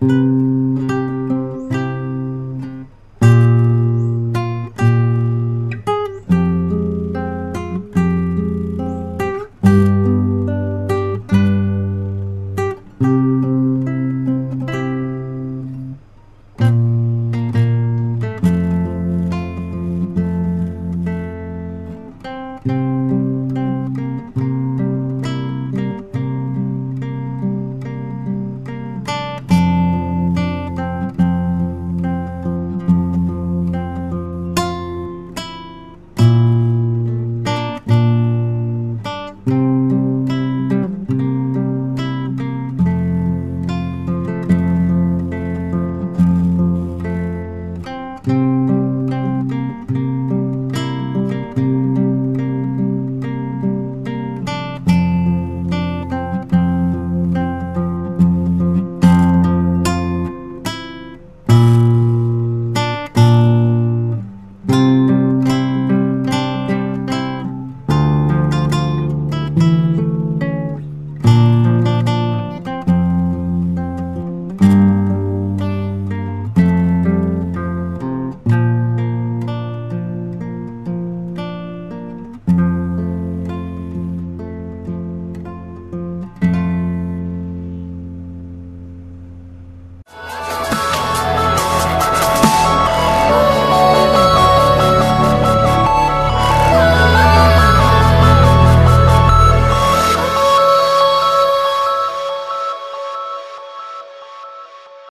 Música